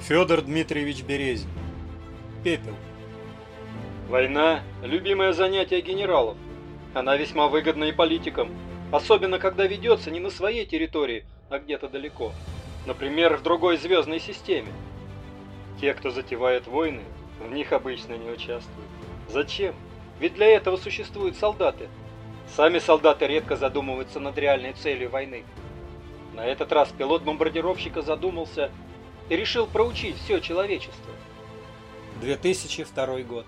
Федор Дмитриевич Березин. Пепел. Война – любимое занятие генералов. Она весьма выгодна и политикам, особенно когда ведется не на своей территории, а где-то далеко. Например, в другой звездной системе. Те, кто затевает войны, в них обычно не участвуют. Зачем? Ведь для этого существуют солдаты. Сами солдаты редко задумываются над реальной целью войны. На этот раз пилот бомбардировщика задумался и решил проучить все человечество. 2002 год.